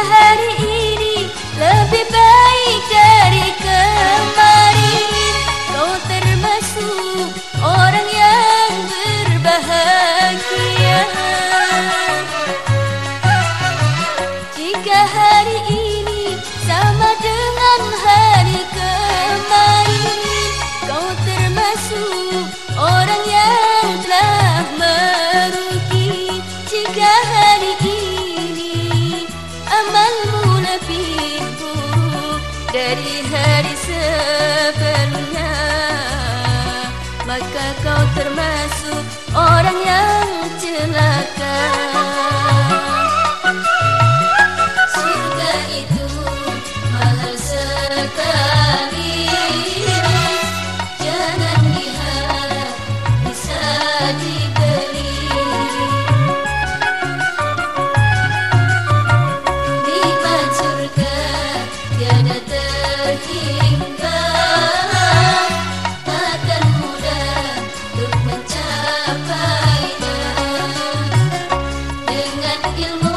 hari ini lebih baik dari kemarin. Kau termasuk orang yang berbahagia. Jika hari ini sama dengan hari kemarin Kau termasuk hari sebelumnya Maka kau termasuk orang yang celaka ilmu